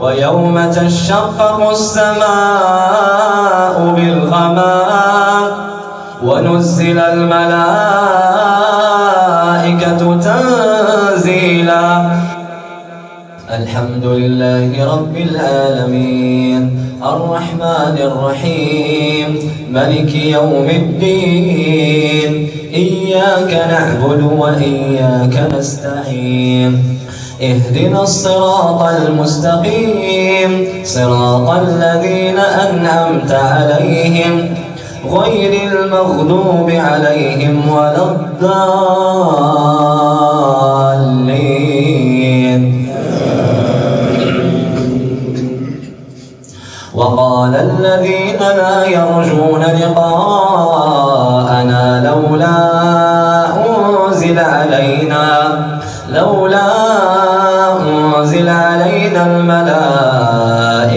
ويوم تشقق السماء بالغمام ونزل الملائكة تنزيلا. الحمد لله رب العالمين. الرحمن الرحيم. ملك يوم الدين. إياك نعبد وإياك نستعين. اهدنا الصراط المستقيم صراط الذين أنعمت عليهم غير المغضوب عليهم ولا الضالين. وقال الذين لا يرجون لقاءنا لولا أنزل علينا لولا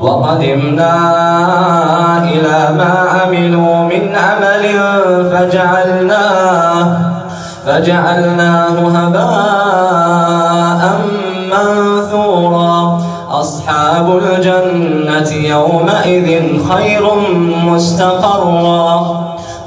وقدمنا إلى ما عملوا من عمل فجعلناه فجعلناه هباء منثورا. أصحاب الجنة يومئذ خير مستقرا.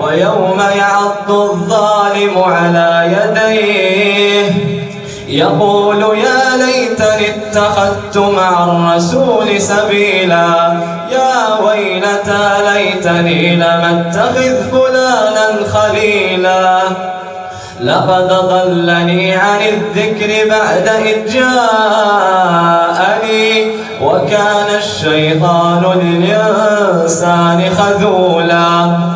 ويوم يعض الظالم على يديه. يقول يا ليتني اتخذت مع الرسول سبيلا. يا ويلتى ليتني لم اتخذ فلانا خليلا. لقد ضلني عن الذكر بعد إذ جاءني. وكان الشيطان للإنسان خذولا.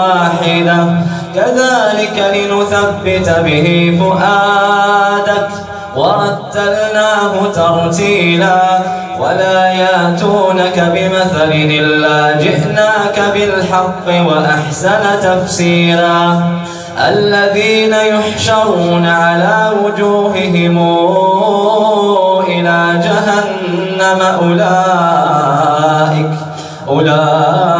واحدة. كذلك لنثبت به فؤادك. ورتلناه ترتيلا. ولا ياتونك بمثل إلا جئناك بالحق وأحسن تفسيرا. الذين يحشرون على وجوههم إلى جهنم أولئك. أولئك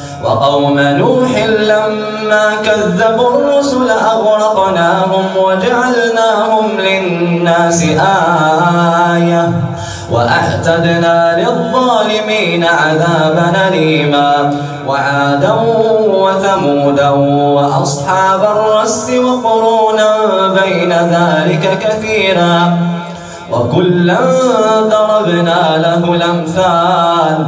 وقوم نوح لما كذبوا الرسل أغرقناهم وجعلناهم للناس آية وأعتدنا للظالمين عذابا أليما وعادا وثمودا وأصحاب الرس وقرونا بين ذلك كثيرا وكلا ضربنا له الأمثال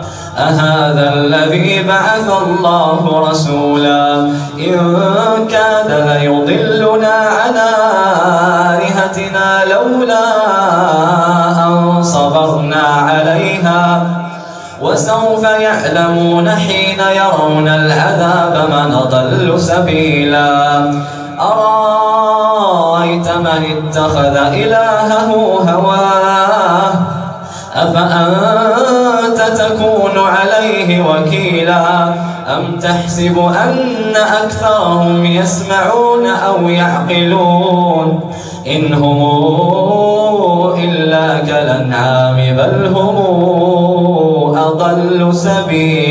أهذا الذي بعث الله رسولا؟ إن كاد ليضلنا عن آلهتنا لولا أن صبرنا عليها. وسوف يعلمون حين يرون العذاب من ضل سبيلا. أرأيت من اتخذ إلهه هواه؟ أفأنت تكون عليه وكيلا؟ أم تحسب أن أكثرهم يسمعون أو يعقلون؟ إن هم إلا كالأنعام بل هم أضل سبيلا.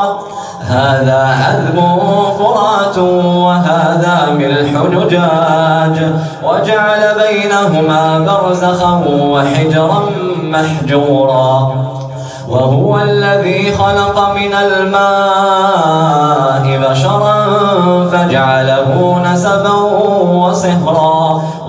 هذا عذب فرات وهذا ملح نجاج. وجعل بينهما برزخا وحجرا محجورا. وهو الذي خلق من الماء بشرا فجعله نسبا وصهرا.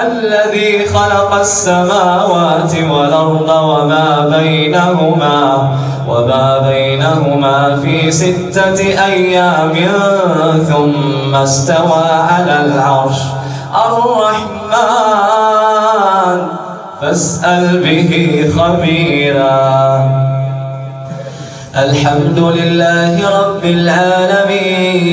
الذي خلق السماوات والأرض وما بينهما وما بينهما في ستة أيام ثم استوى على العرش الرحمن. فاسأل به خبيرا. الحمد لله رب العالمين.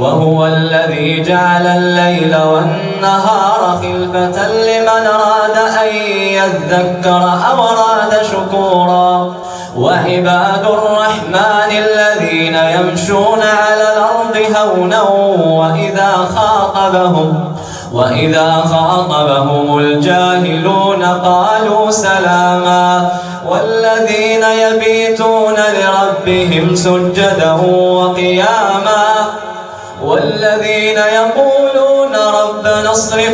وهو الذي جعل الليل والنهار خلفة لمن أراد أن يذكر أو أراد شكورا. وعباد الرحمن الذين يمشون على الأرض هونا وإذا خاطبهم وإذا خاطبهم الجاهلون قالوا سلاما. والذين يبيتون لربهم سجدا وقياما